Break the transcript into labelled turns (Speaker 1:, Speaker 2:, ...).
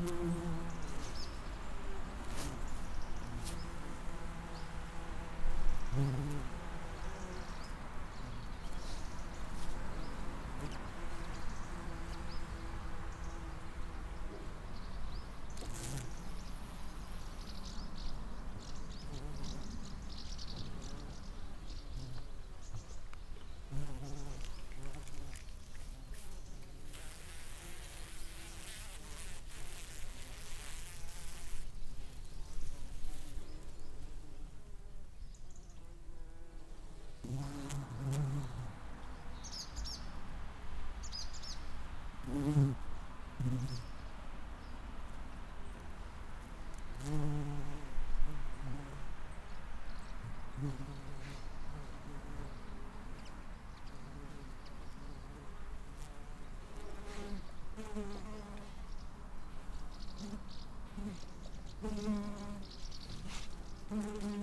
Speaker 1: Mm-hmm.
Speaker 2: 음. 음.